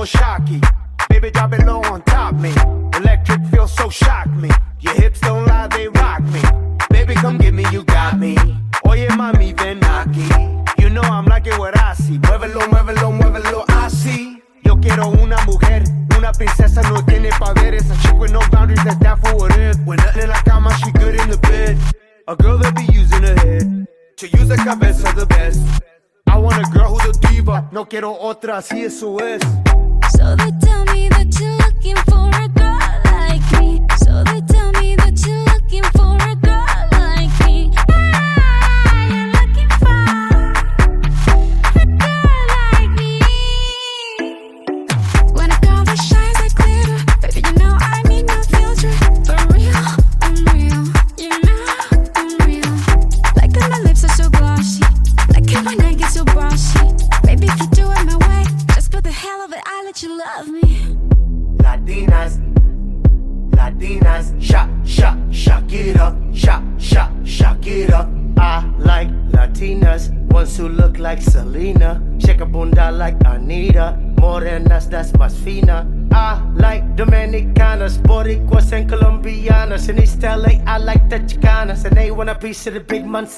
Kochak atrás y eso es.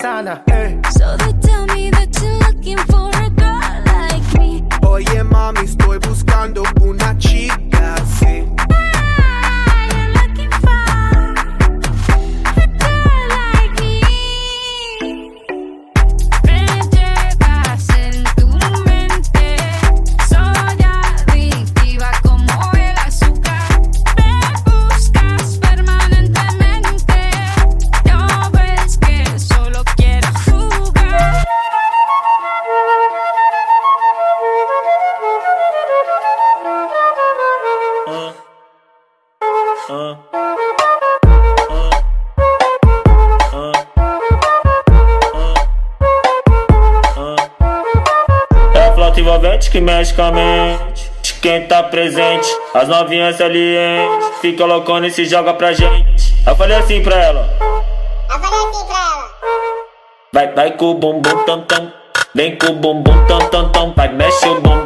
sana. freneticamente. Quem tá presente, as novinhas salientes. Fica loucona e se joga pra gente. Eu falei assim pra ela. Eu falei assim pra ela. Vai, vai com o bumbum tam tam. Vem com o bumbum tam tam tam. Vai, mexe o bumbum.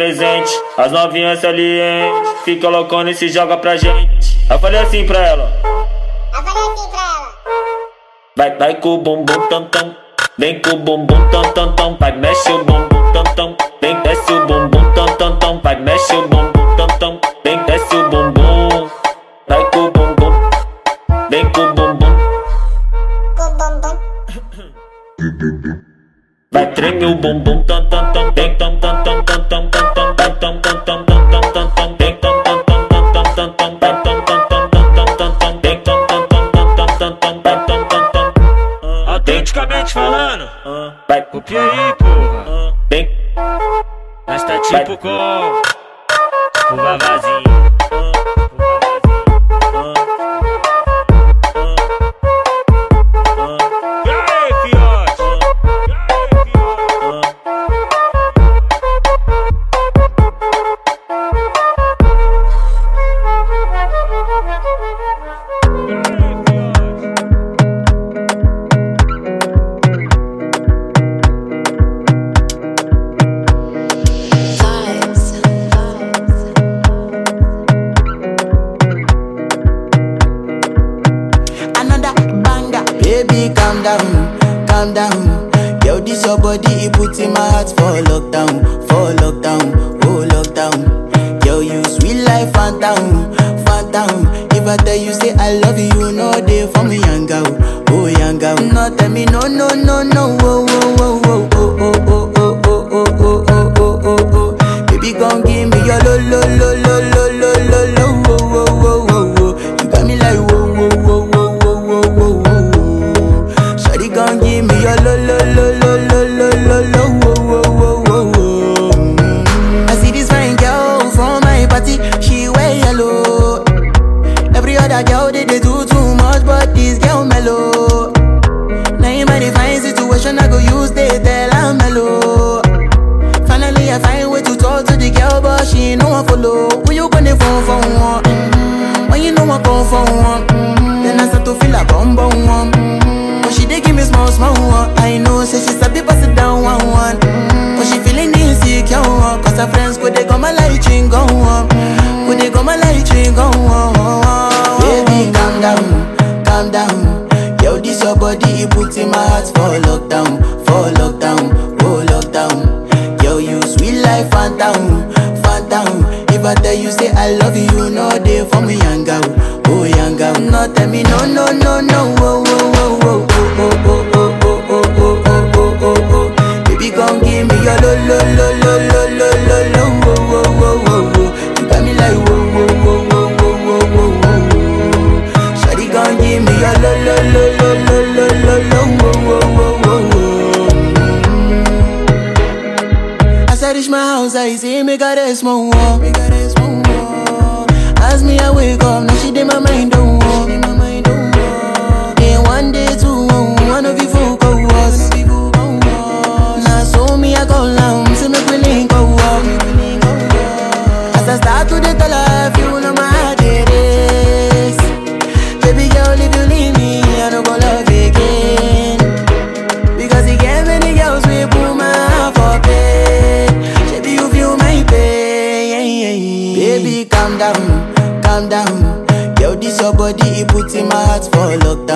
presente. As novinhas ali, hein? Fica loucona e se joga pra gente. Eu falei assim pra ela. Eu falei assim pra ela. Vai, vai com o bumbum tam tam. Vem com o bumbum tam tam tam. Vai, mexe o bumbum tam tam. Vem, desce o bumbum tam tam tam. Vai, mexe o bumbum tam tam. Vem, desce o bumbum. Vai com o bumbum. Vem com o bumbum. Com o bumbum. Vai, treme o bumbum. Fucon. for luck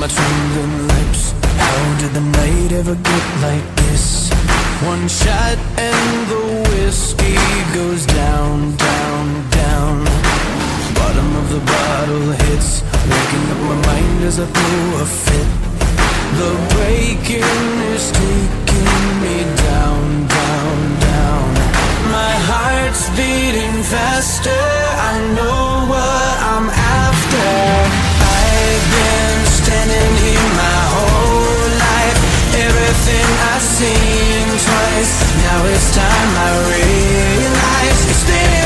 my trembling lips. How did the night ever get like this? One shot and the whiskey goes down, down, down. Bottom of the bottle hits. Waking up my mind as I throw a fit. The breaking is taking me down, down, down. My heart's beating faster. I know what I'm standing here my whole life. Everything I've seen twice. Now it's time I realize It's been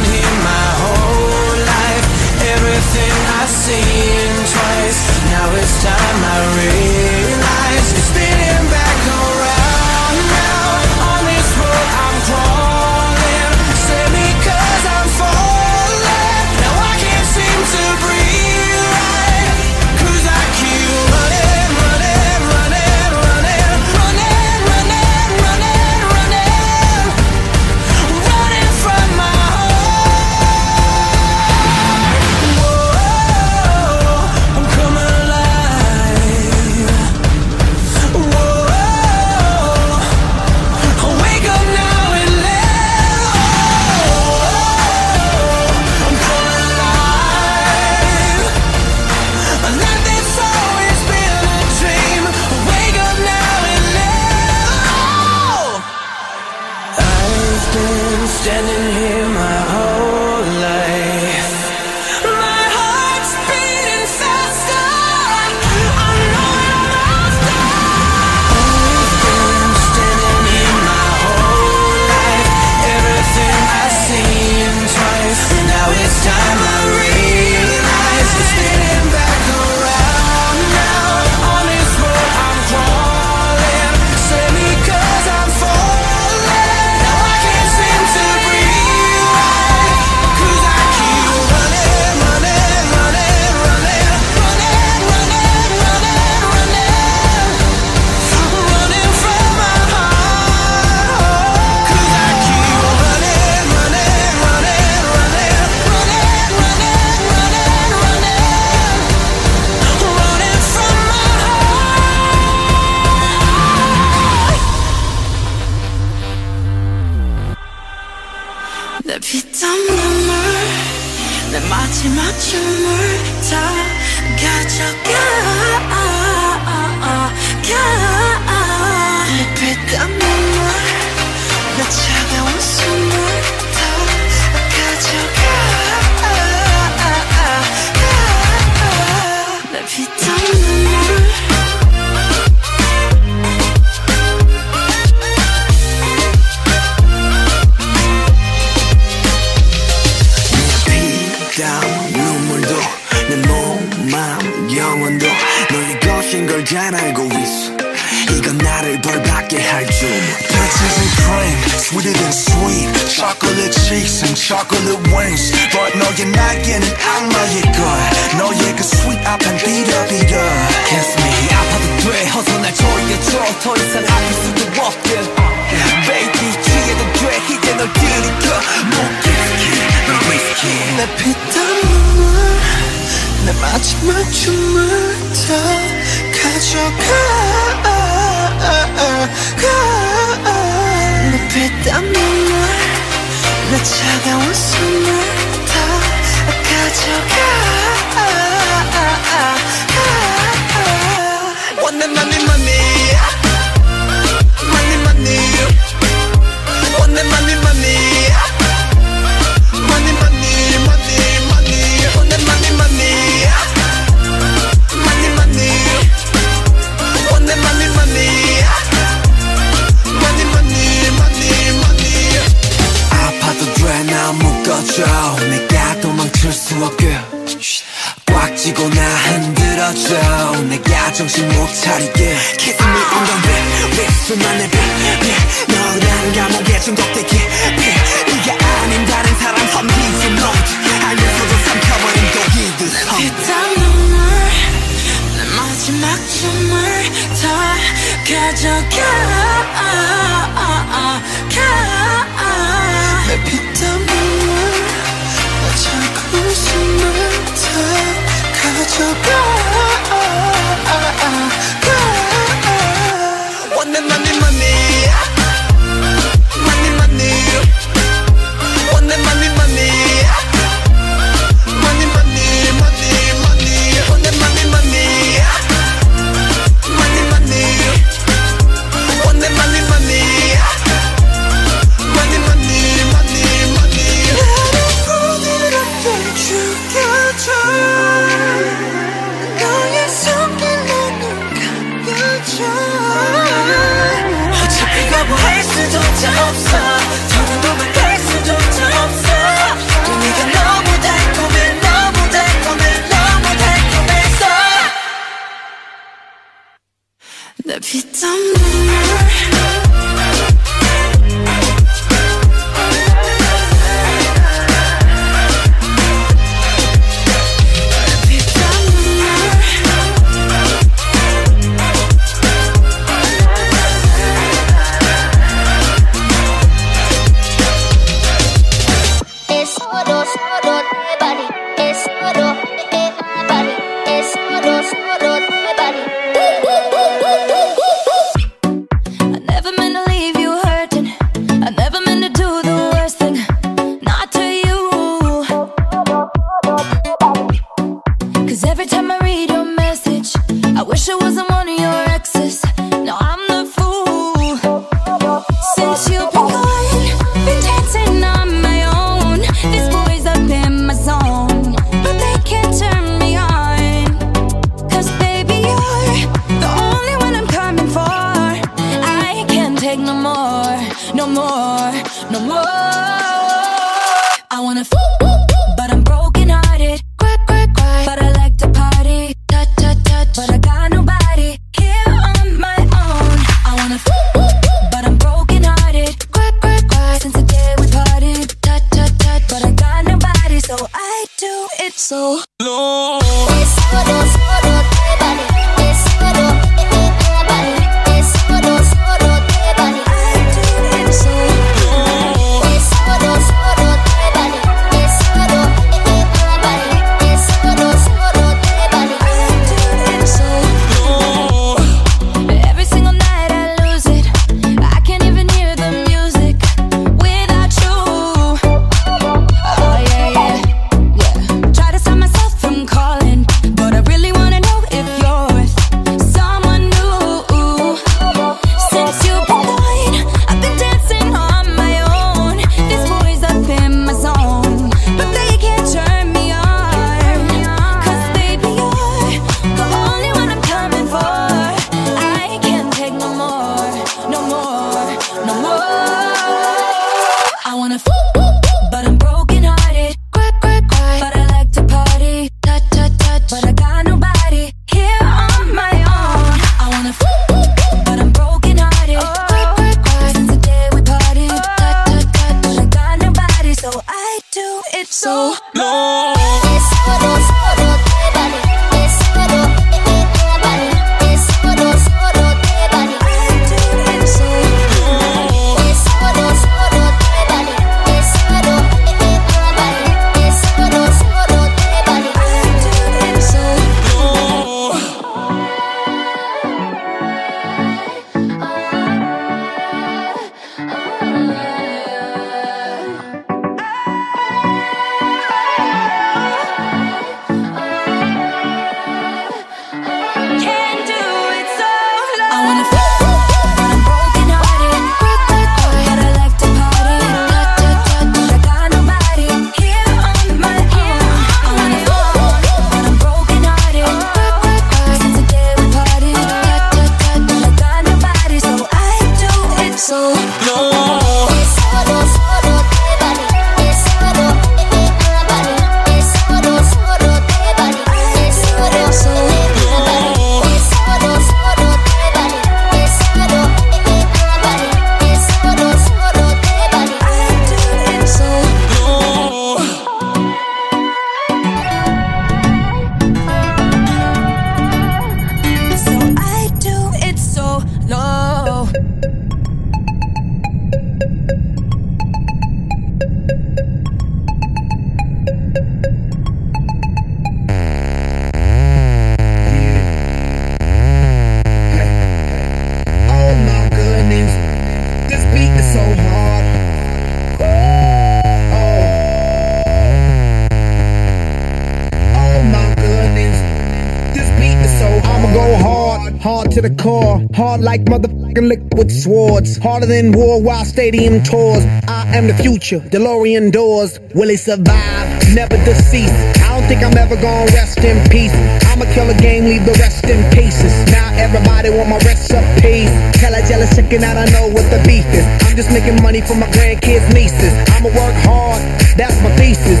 hard like motherfucking liquid swords, harder than worldwide stadium tours. I am the future, DeLorean doors. Will it survive? Never deceased. I don't think I'm ever gonna rest in peace. I'ma kill a game, leave the rest in pieces. Now everybody want my recipes. Tell a jealous chicken I don't know what the beef is. I'm just making money for my grandkids, nieces. I'ma work hard, that's my thesis.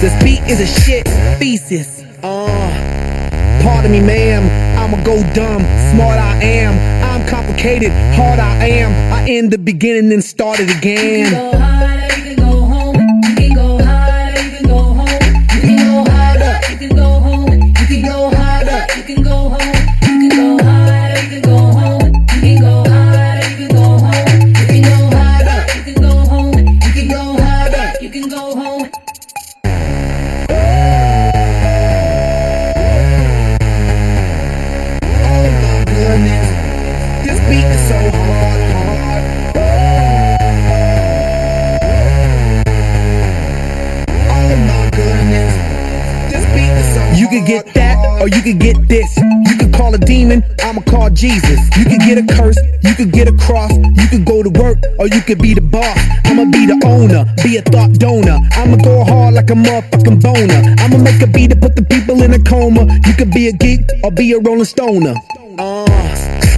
This beat is a shit thesis. Uh, pardon me, ma'am. I'ma go dumb, smart I am. I'm complicated, hard I am. I end the beginning and start it again. You can get that or you can get this. You can call a demon, I'ma call Jesus. You can get a curse, you can get a cross. You can go to work or you can be the boss. I'ma be the owner, be a thought donor. I'ma go hard like a motherfucking boner. I'ma make a beat to put the people in a coma. You can be a geek or be a rolling stoner. Uh,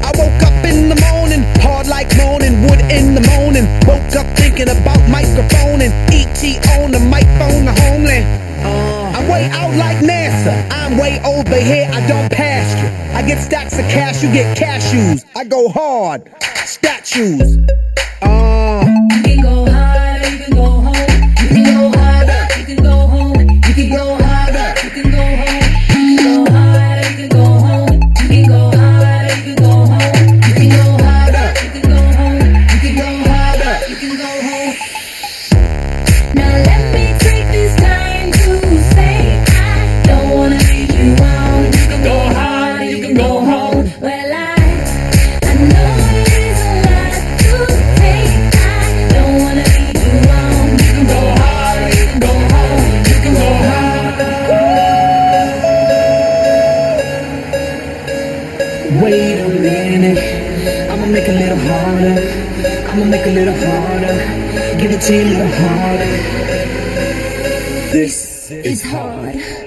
I woke up in the morning, hard like moaning, wood in the morning. Woke up thinking about microphone and ET on the mic phone, the homeland. Uh, I'm way out like NASA. I'm way over here, I don't pass you. I get stacks of cash, you get cashews. I go hard, statues. Uh. You can go you can go home. a little harder. Give it to you a little harder. This is hard.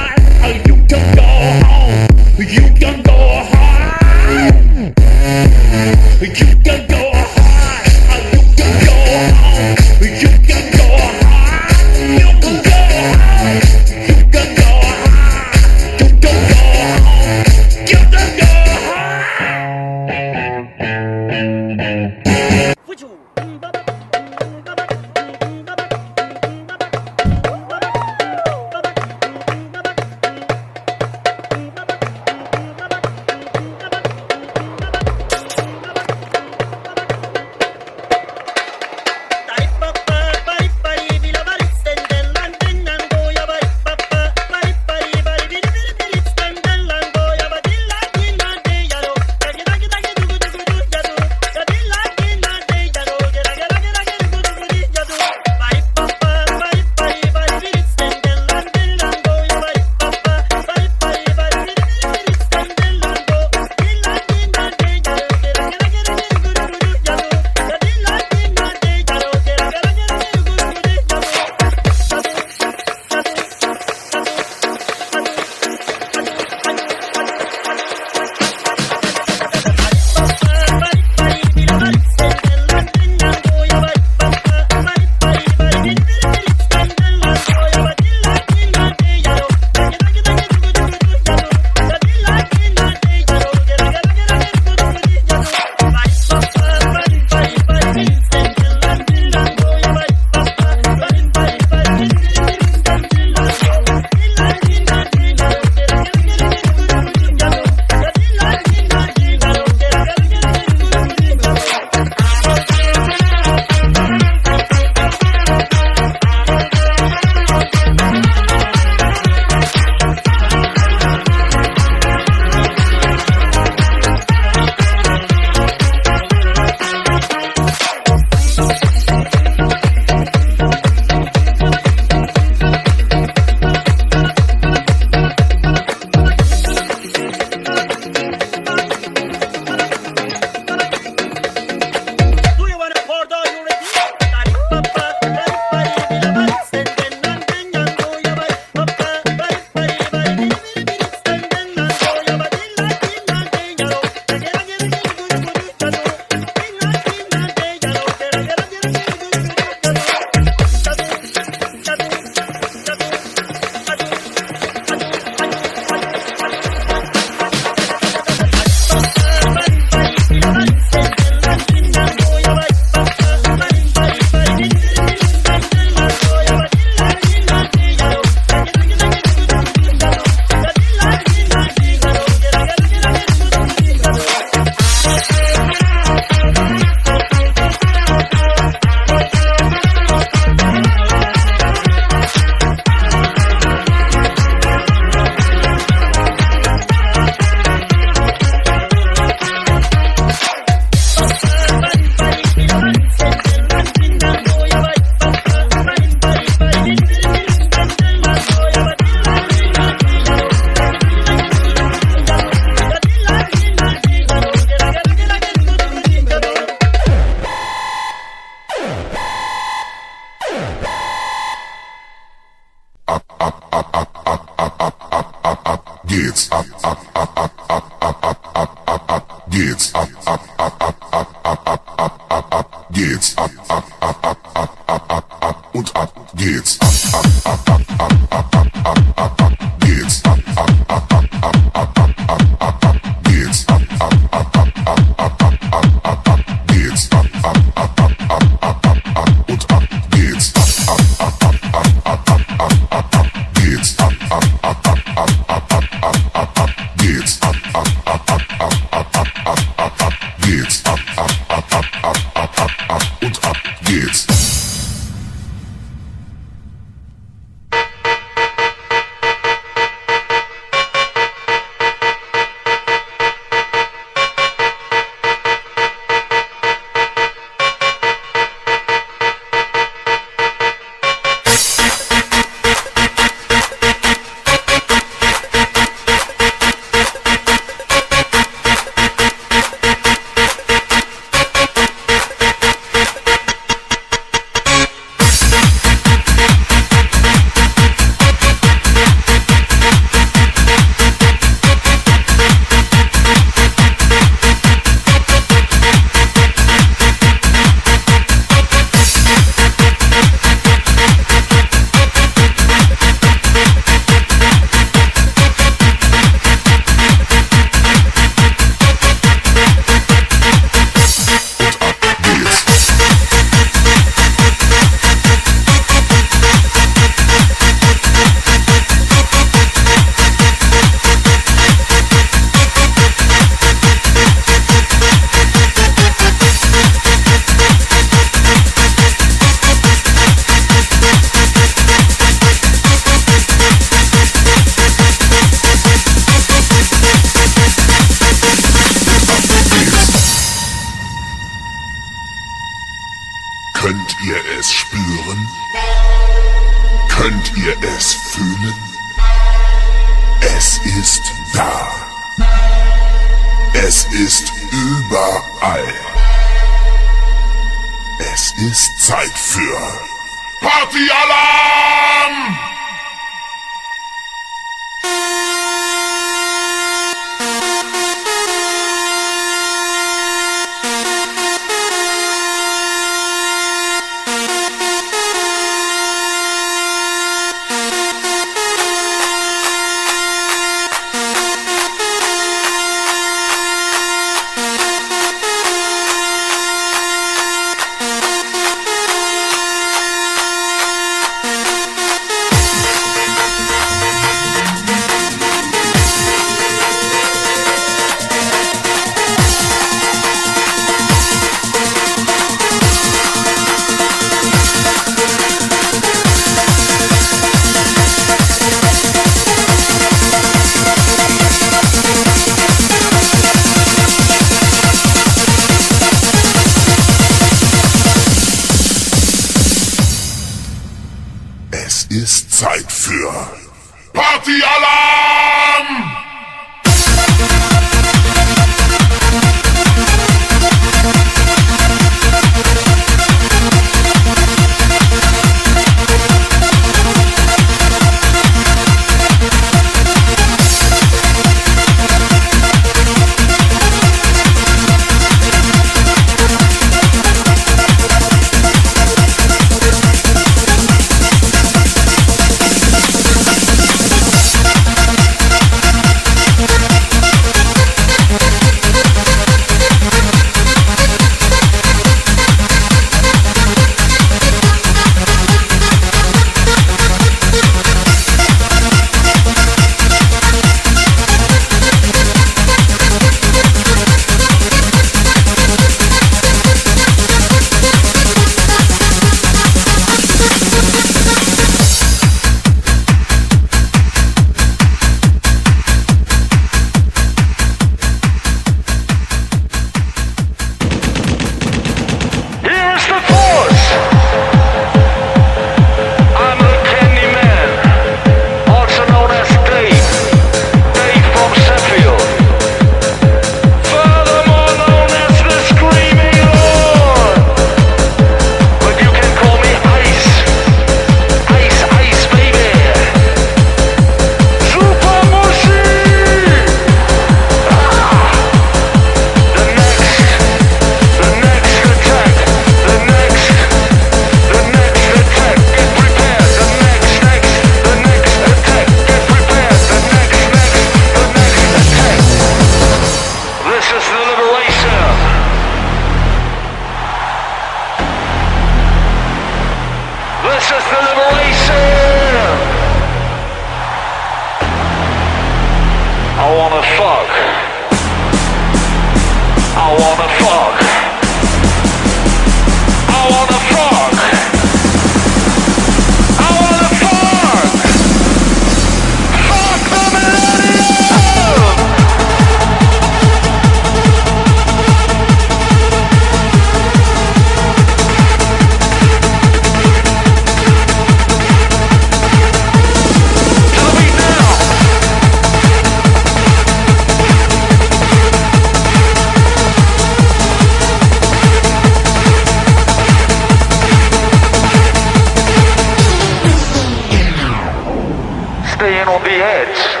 Staying on the edge.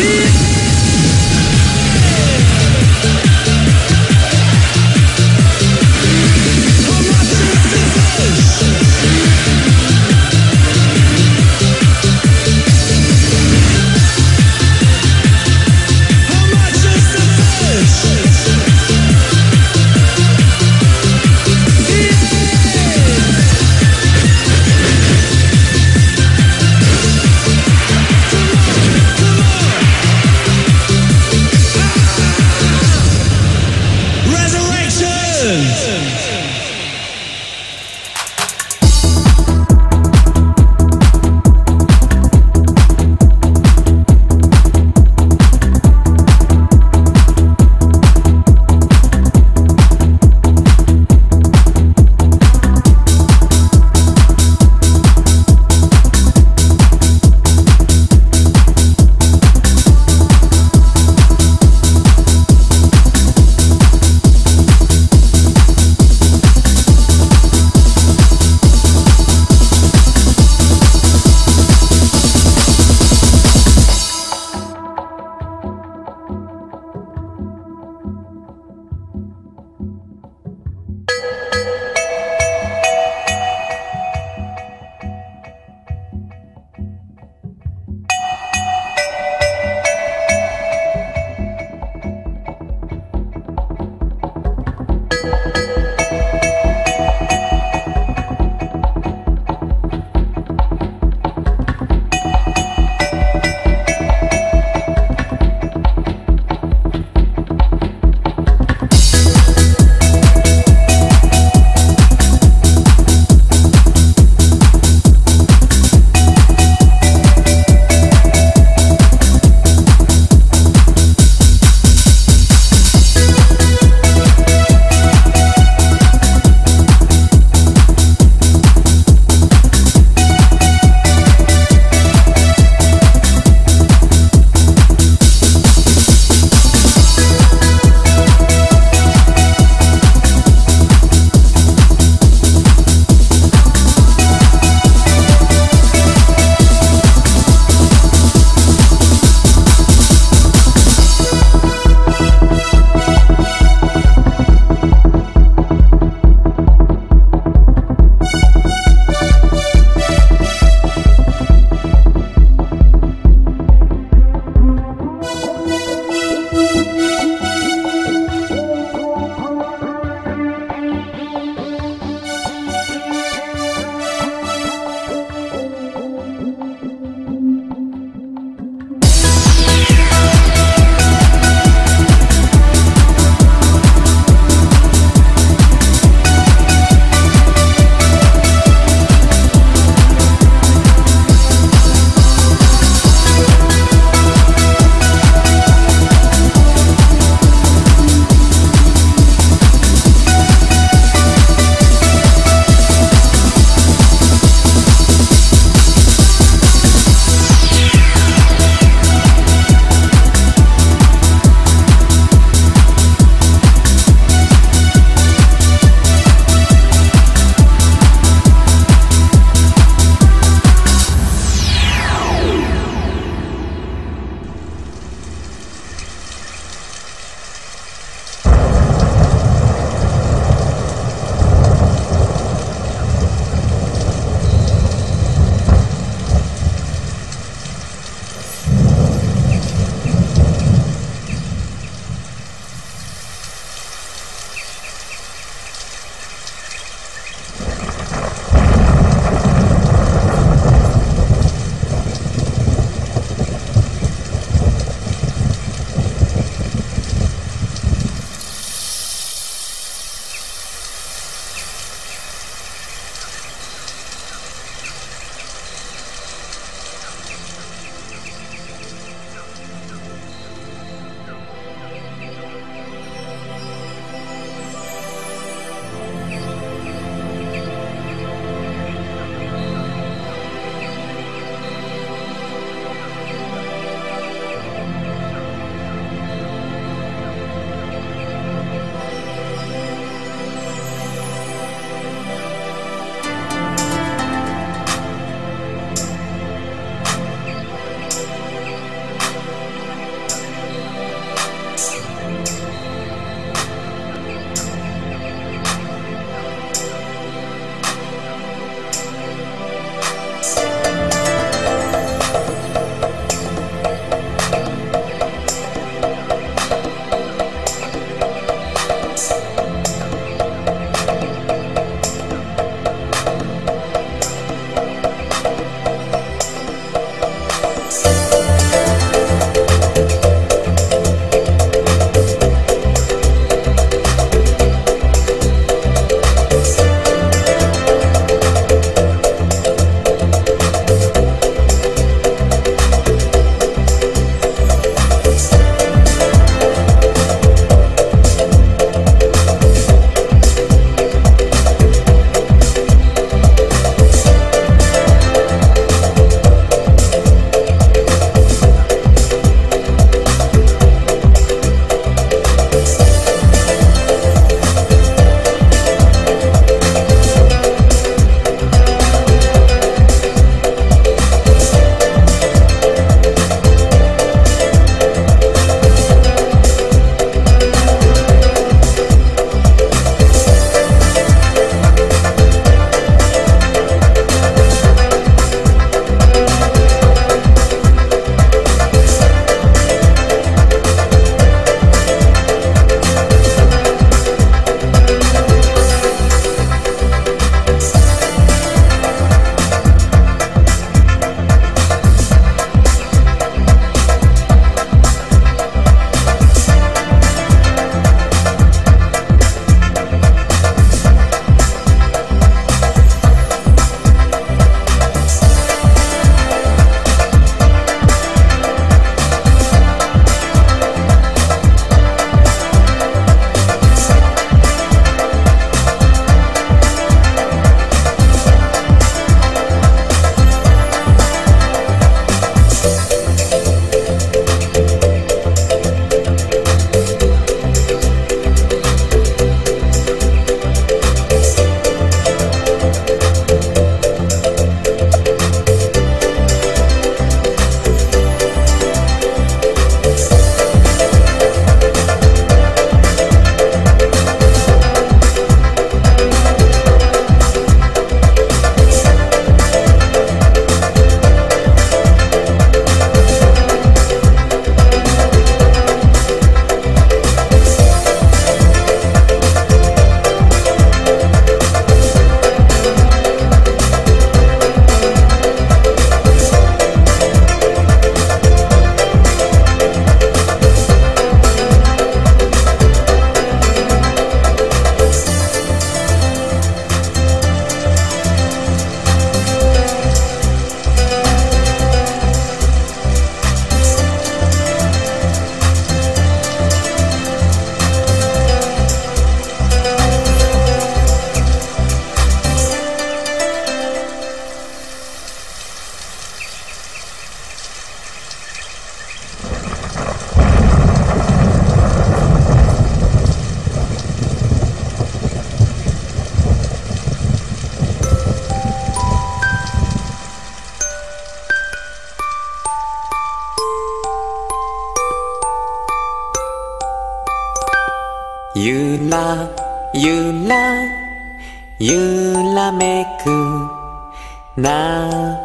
Peace.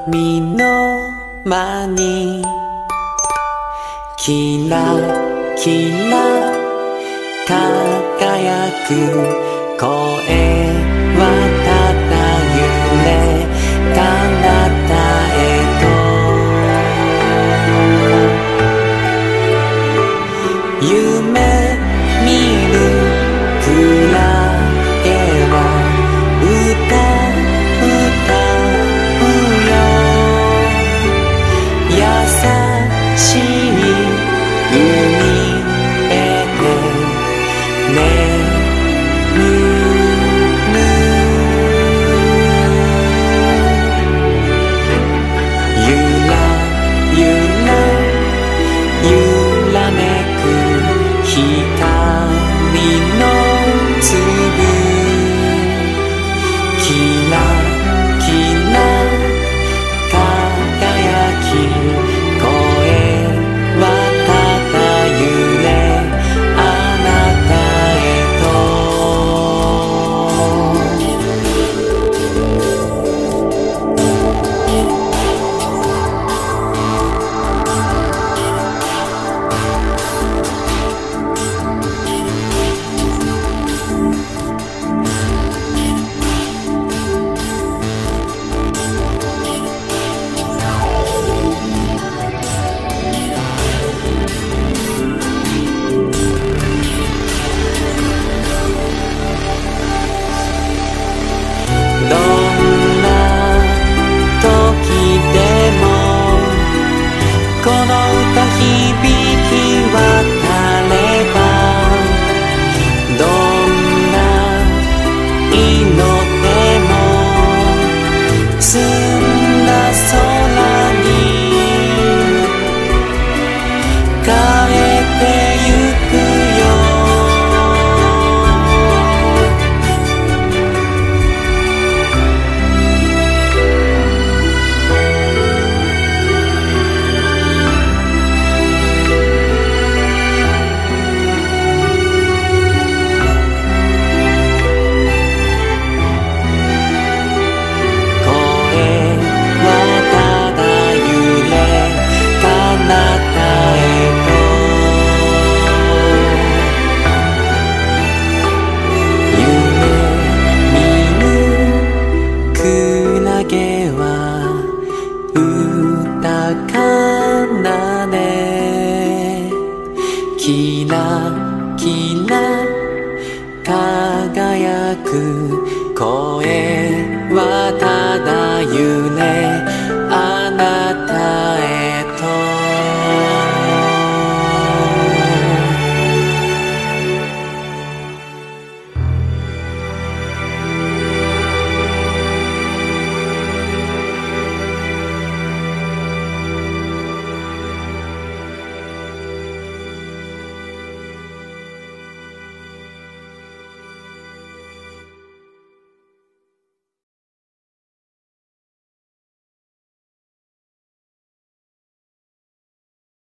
みのまに。キラキラ輝く声。